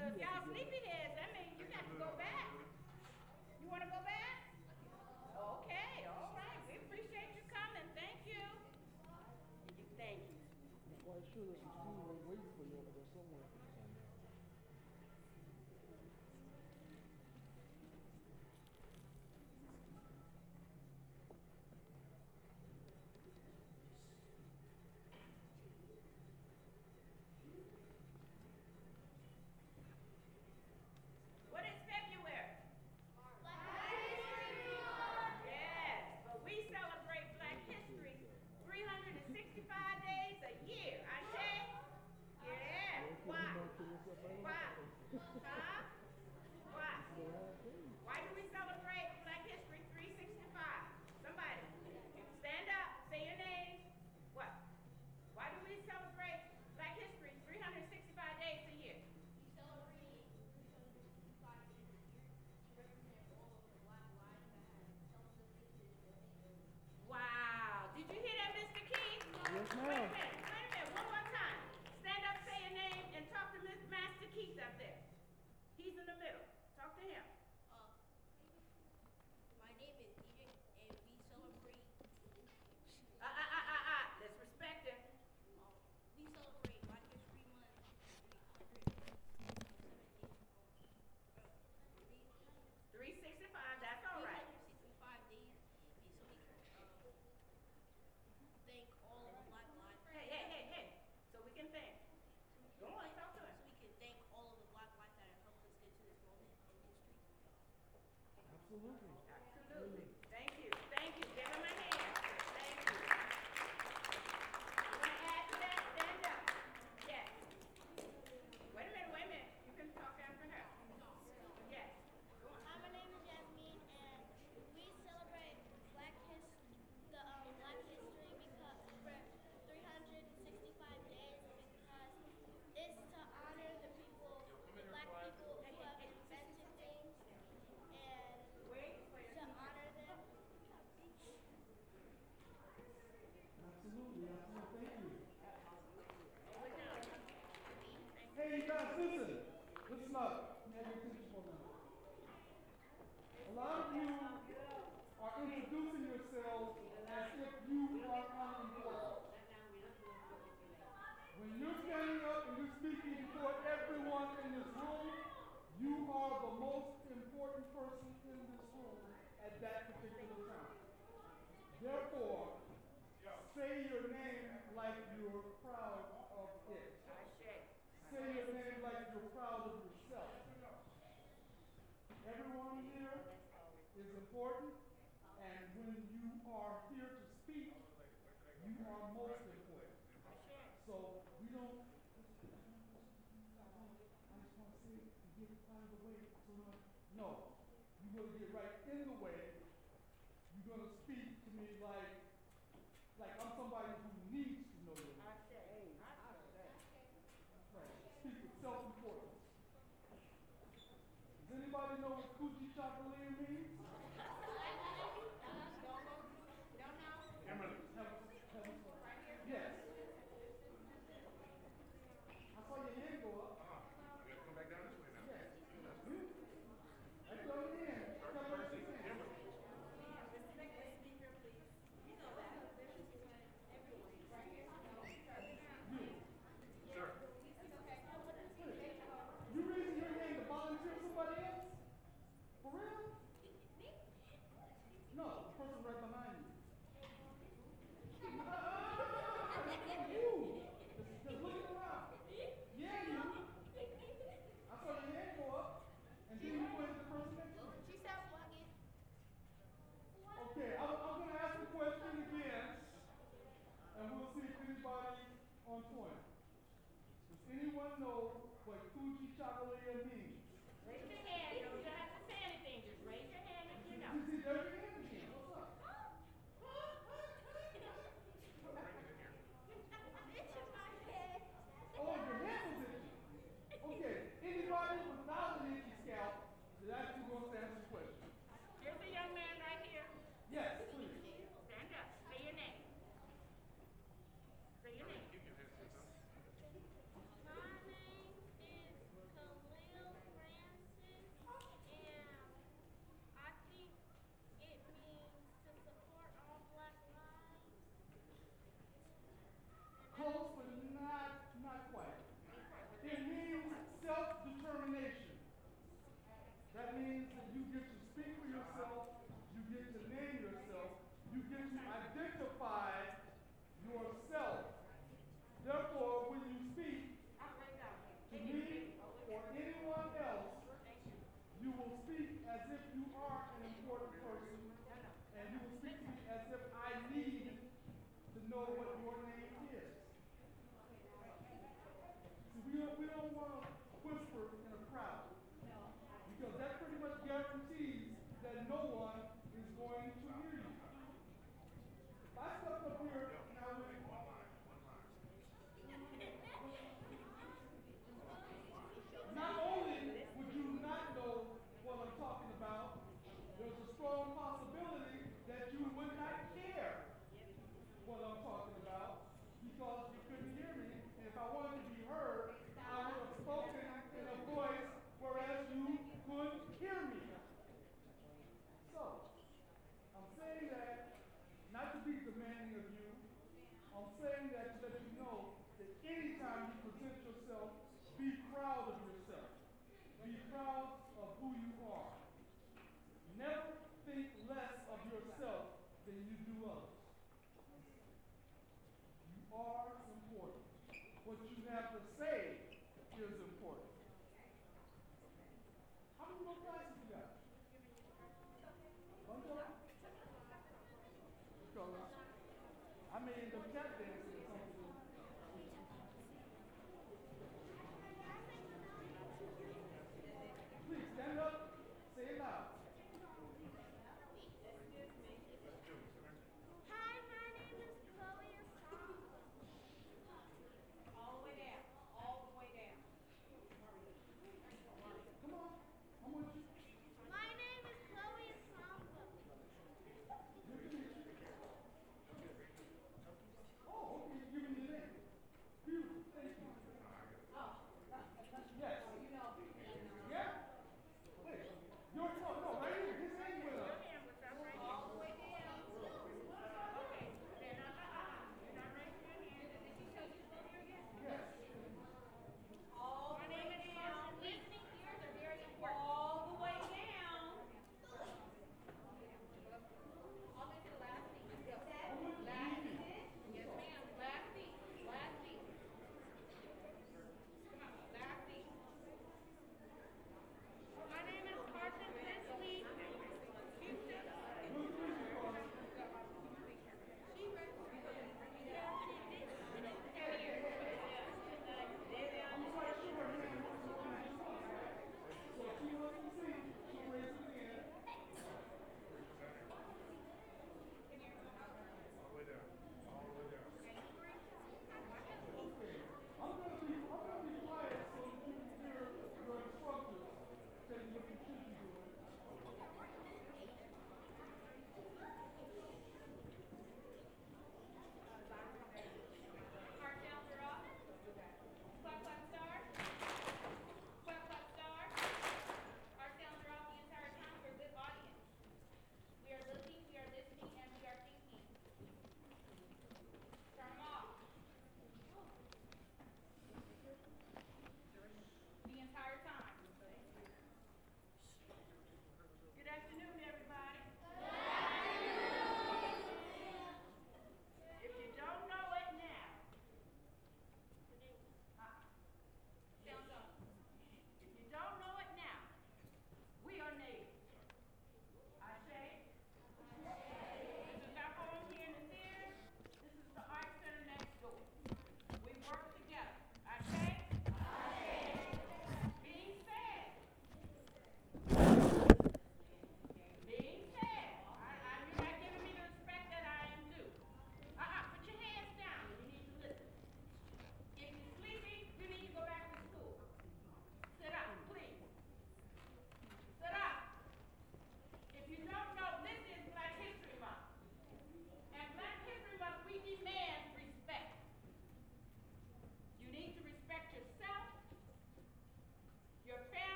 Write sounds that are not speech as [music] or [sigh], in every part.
So if y'all sleepyheads, that means you got to go back. You want to go back? Okay, all right. We appreciate you coming. Thank you. Thank you. people know. A lot of you are introducing yourselves as if you are unimportant. When you're standing up and you're speaking before everyone in this room, you are the most important person in this room at that particular time. Therefore, say your name like you're proud of it. Say your name like you're proud of it yourself. Everyone here is important, and when you are here to speak, you are most important. not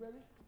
we ready?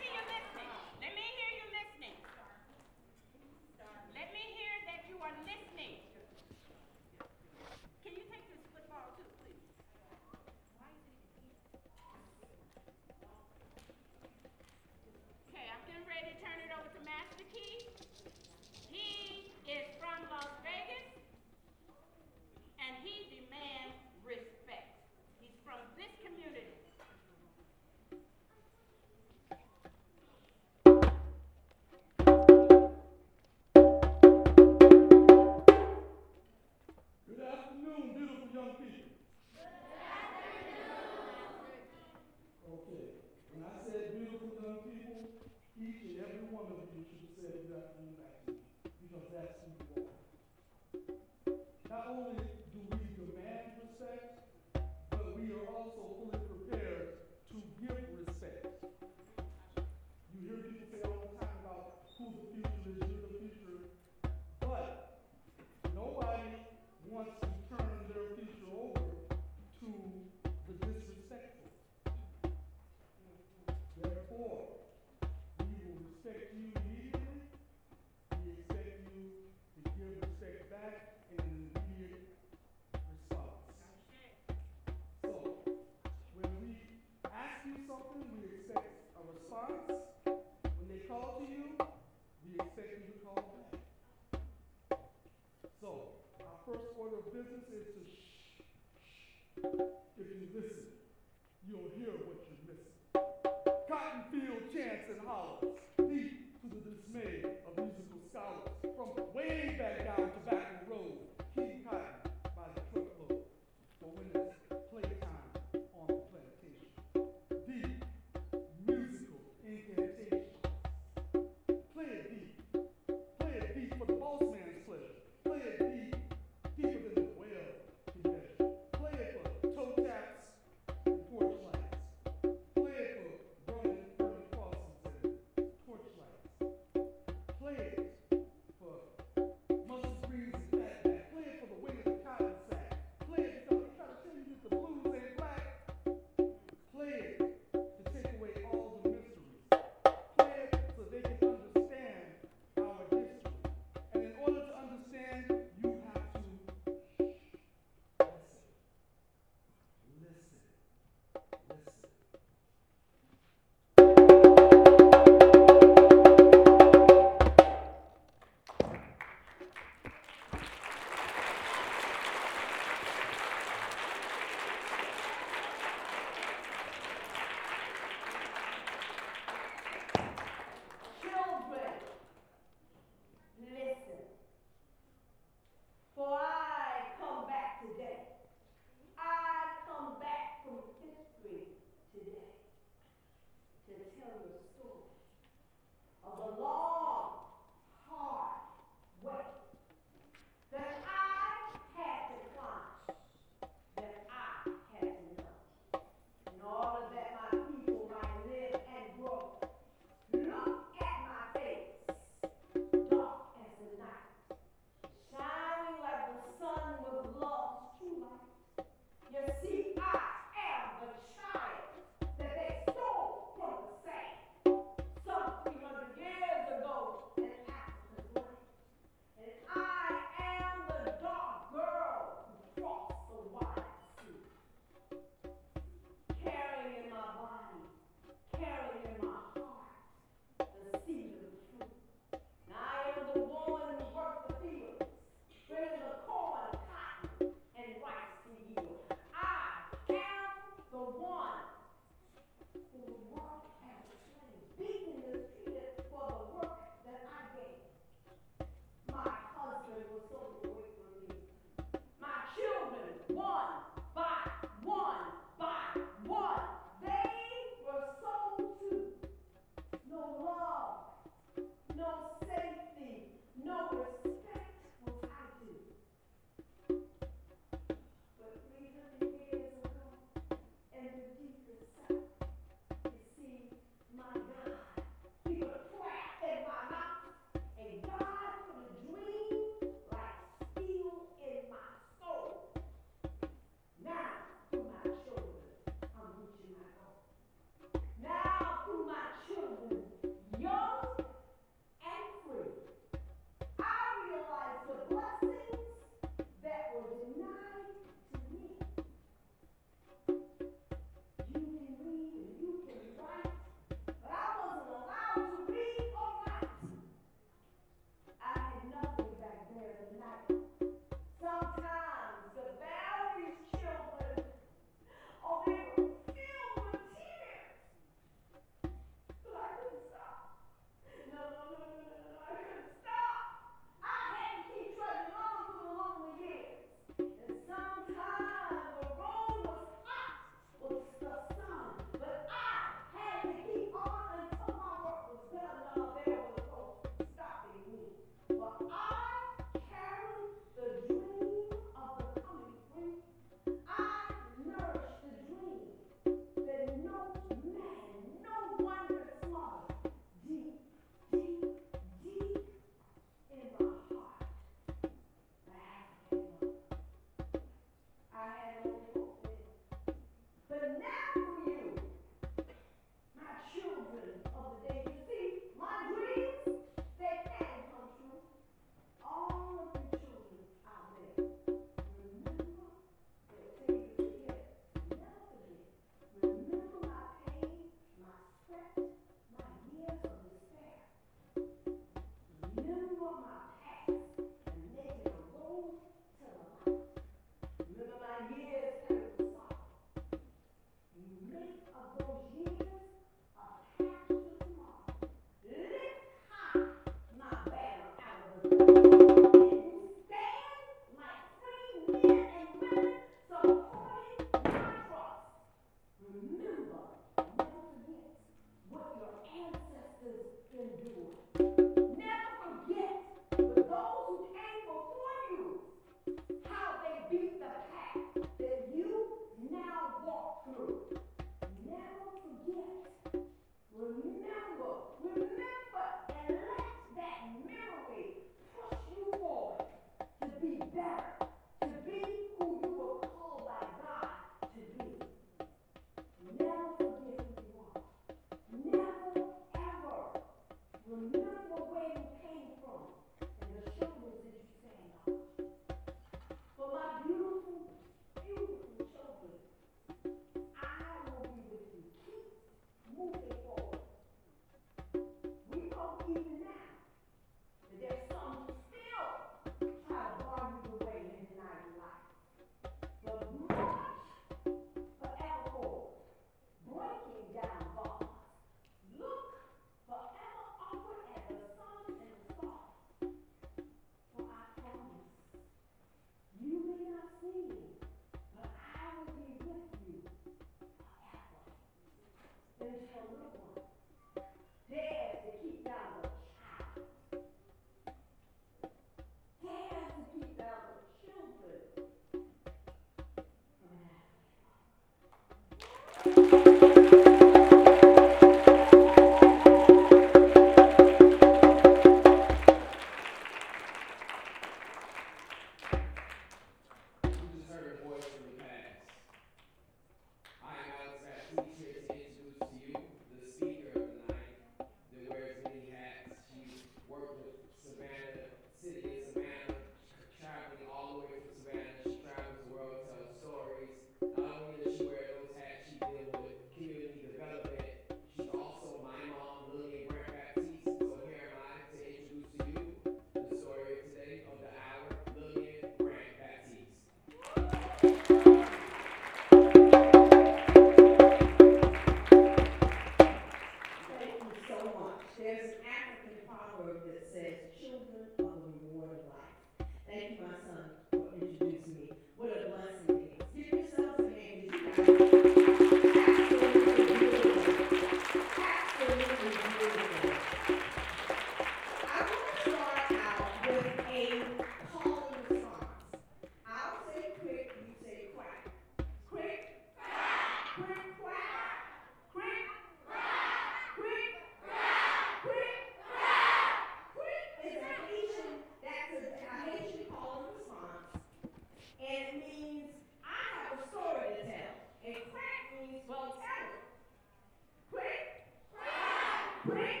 Quick,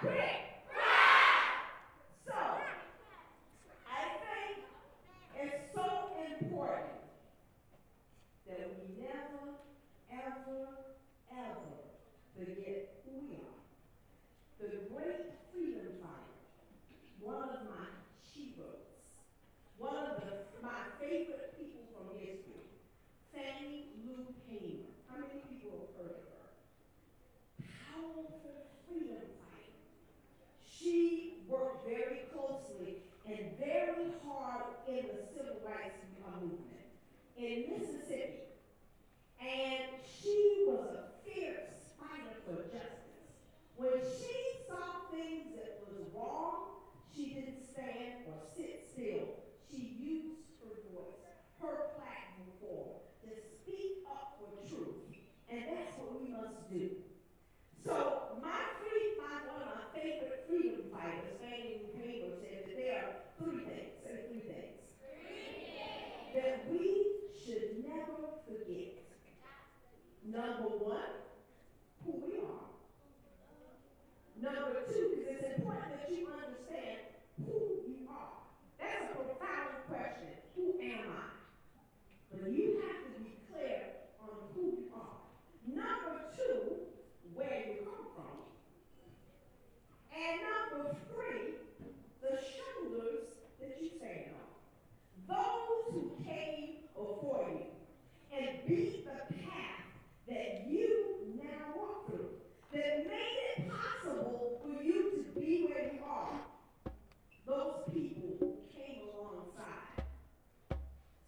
quick. So, I think it's so important that we never, ever, ever forget who we are. The great freedom fighter, one of my sheroes, one of the, my favorite people from history, Fannie Lou Hamer. How many people have heard of her? Powerful freedom fighter. She worked very closely and very hard in the civil rights movement in Mississippi. And she was a fierce fighter for justice. When she saw things that was wrong, she didn't stand or sit still. She used her voice, her platform to speak up for truth. And that's what we must do. So my free, my one of my favorite freedom fighters, Fannie Lou Hamer, said that there are three things. Say three things that we should never forget. Number one, who we are. Number two, because it's important that you understand who you are. That's a profound question. Who am I? But you have to be clear on who you are. Number two, where you come from. And number three, the shoulders that you stand on those who came before you and beat the path that you now walk through, that made it possible for you to be where you are. Those people came alongside.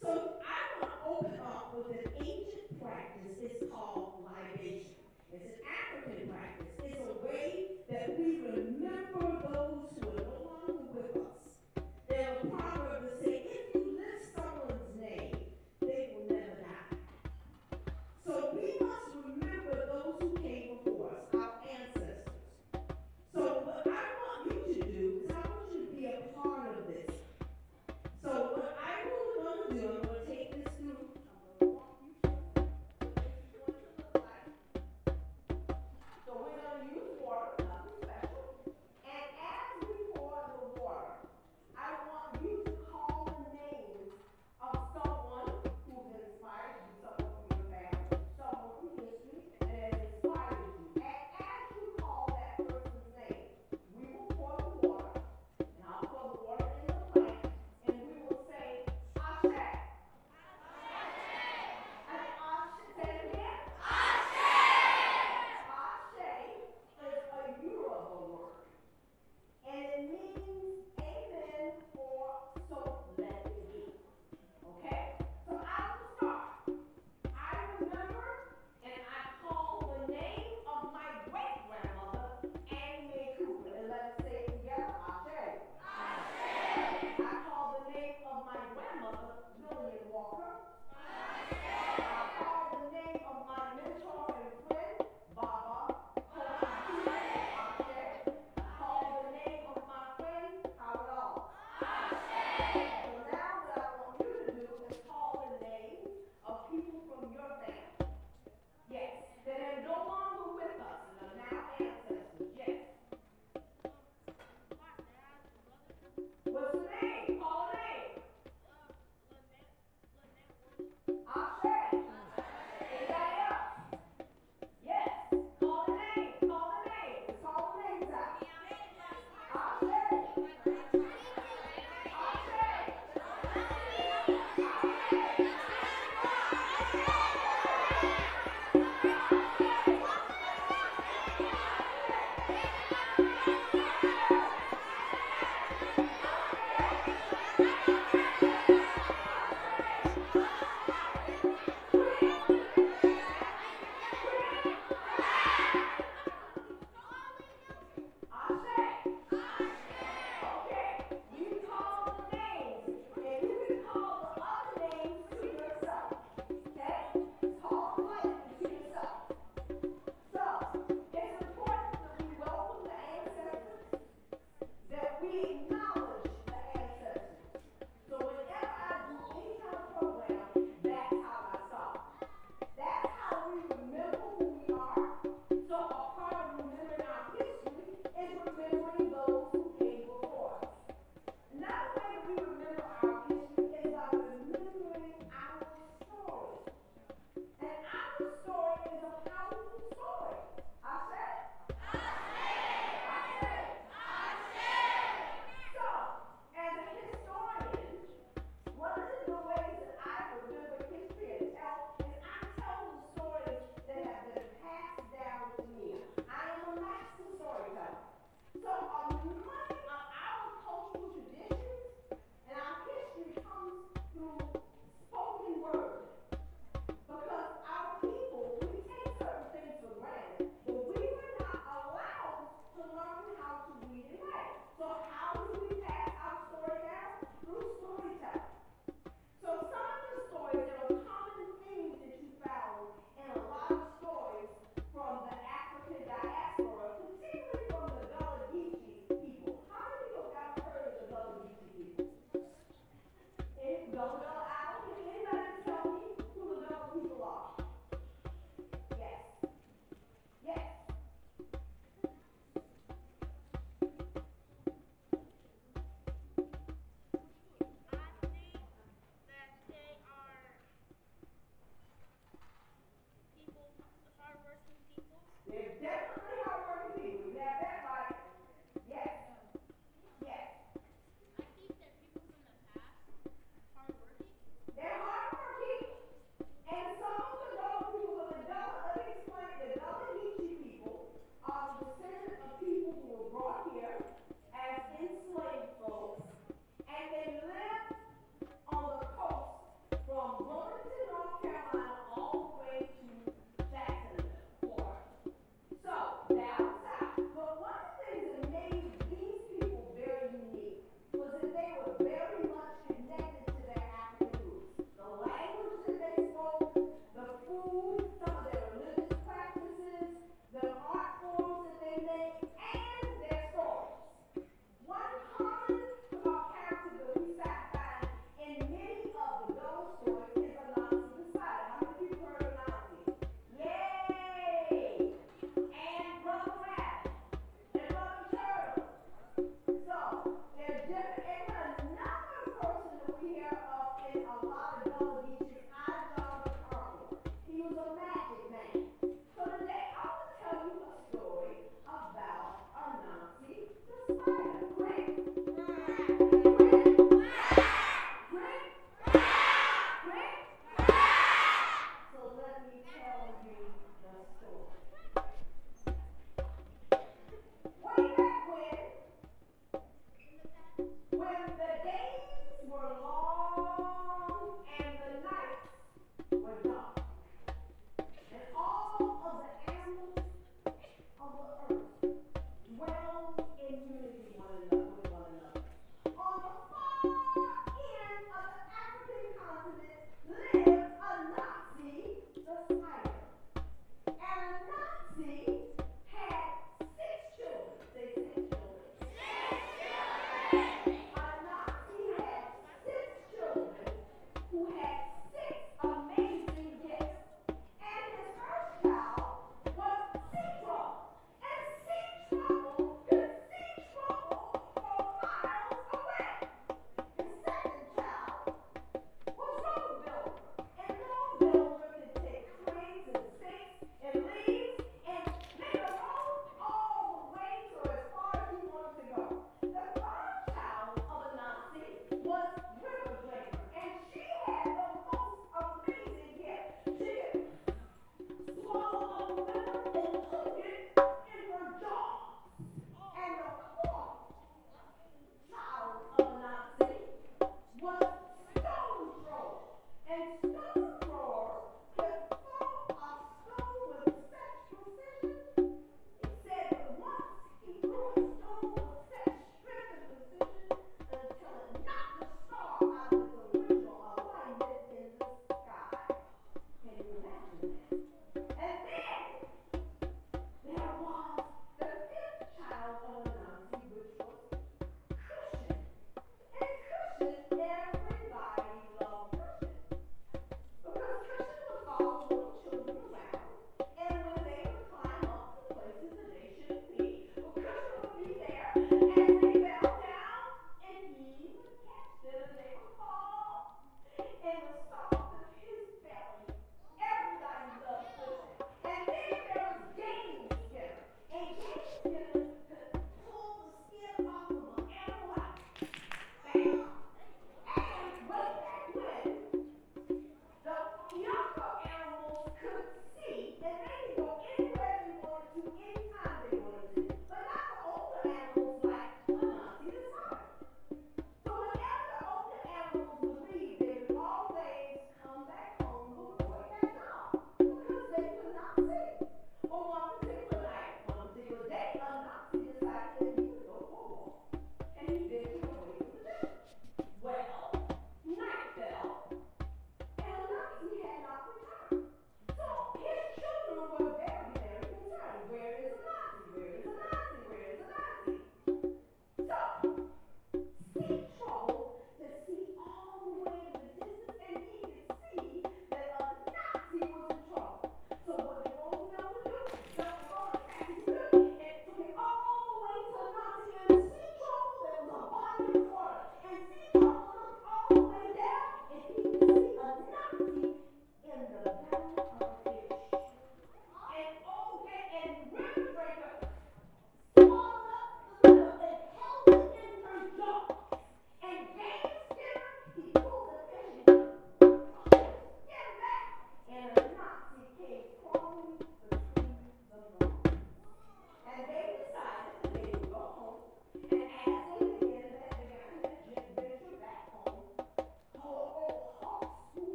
So I want to open up with an ancient practice. It's called libation. It's an African practice. It's a way that we remember and write. So how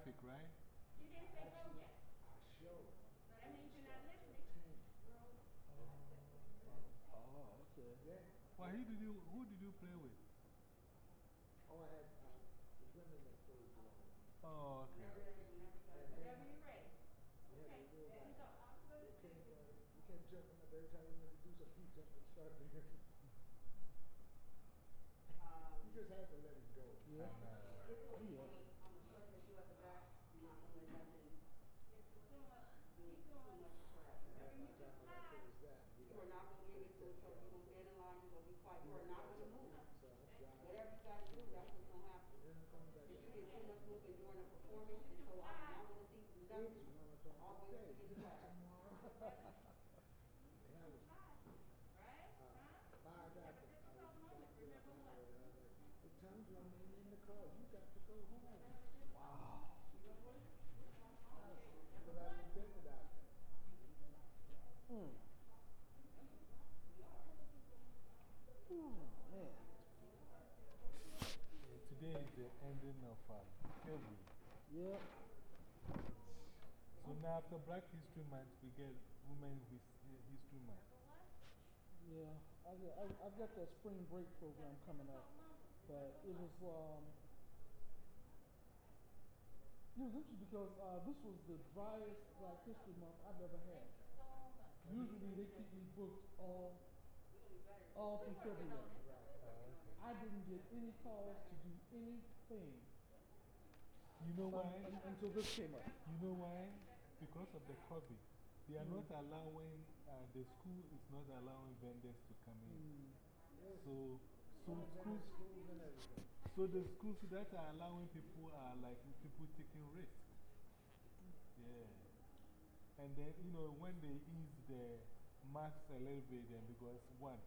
traffic, right? You didn't say yet. You're not listening. Oh, okay. Well, who did you, who did you play with? Oh, I had the women that played. Oh, okay. Whatever you're ready. Okay, every time you want to do something, and. You just have to let go. Yeah. ending of. Yeah. So now after Black History Month, we get Women's History Month. Yeah, I've I've got that spring break program coming up. It was um. it was interesting because uh, this was the driest Black History Month I've ever had. Usually they keep me booked all, all through February. I didn't get any calls to do anything. You know why? Until this came up. You know why? Because of the COVID. They are mm. not allowing, uh, the school is not allowing vendors to come in. Mm. So so, schools, so the schools that are allowing people are like people taking risks. Yeah. And then, you know, when they ease the marks a little bit, then because one,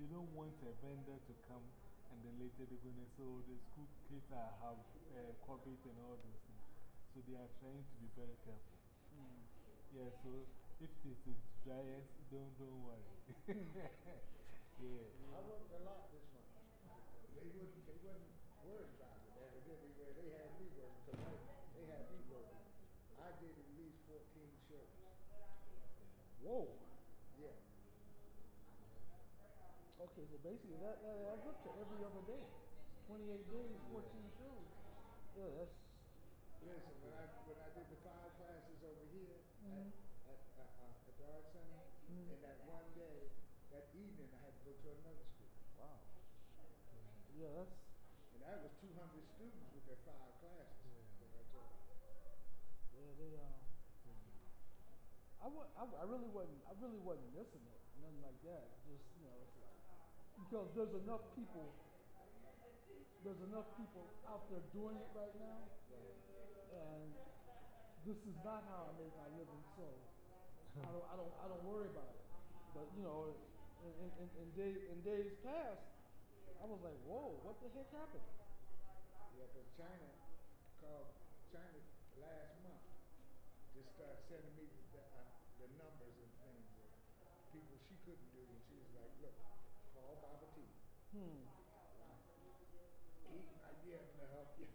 they don't want a vendor to come and then later they're going to say, oh, the school kids are, have uh, COVID and all those things. So they are trying to be very careful. Mm. Yeah, so if this is dry, don't, don't worry. [laughs] yeah. This one. They wouldn't, they wouldn't worry about it evidently where they had me working, because they, they had me working. I did at least fourteen shows. Whoa. Yeah. Okay, so basically that, that adds up to every other day. 28 days, 14 shows. Yeah, that's. Listen, when I, when I did the five classes over here Mhm. at, at, uh, uh, at the art center, Mhm. and that one day, that evening, I had to go to another school. Wow. Yeah, that's. And that was two hundred students with their five classes I. Yeah, they, um. I, wa I, I really wasn't, I really wasn't missing it. Nothing like that. Just, you know, because there's enough people, there's enough people out there doing it right now. And this is not how I make my living, so I don't, I don't, I don't worry about it. But, you know, in, in, in, in, day, in days past, I was like, whoa, what the heck happened? Yeah, because China called, China last month just started sending me the, uh, the numbers and things of people she couldn't do, and she was like, look, call Baba T. Hmm. Might be able to help you.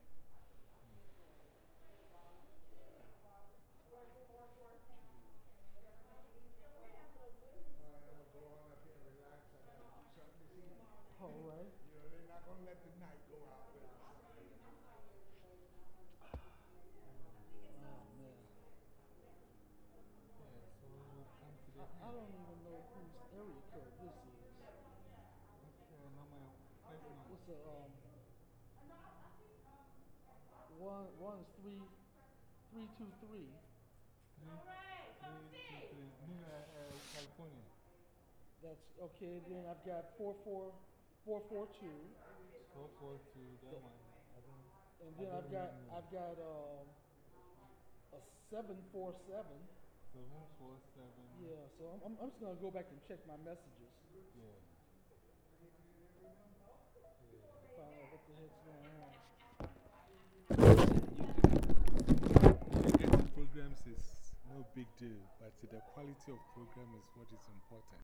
All right, I'm gonna go on up here and relax. I gotta do something this evening. All right. You know, they're not gonna let the night go out without something. Oh, man. Yeah, so we'll come to the I, I end. don't even know whose area code this is. Okay, number now. Um, one, one's three, three, two, three. Two, three. New, uh, uh, California. That's, okay, then I've got four, four, four, four, two. Four, four, two, that one. And then I've got. I've got, um, a seven, four, seven. Seven, four, seven. Yeah, so I'm, I'm, I'm just gonna go back and check my messages. Yeah. Find out what the heck's going on. Getting programs is no big deal, but the quality of program is what is important.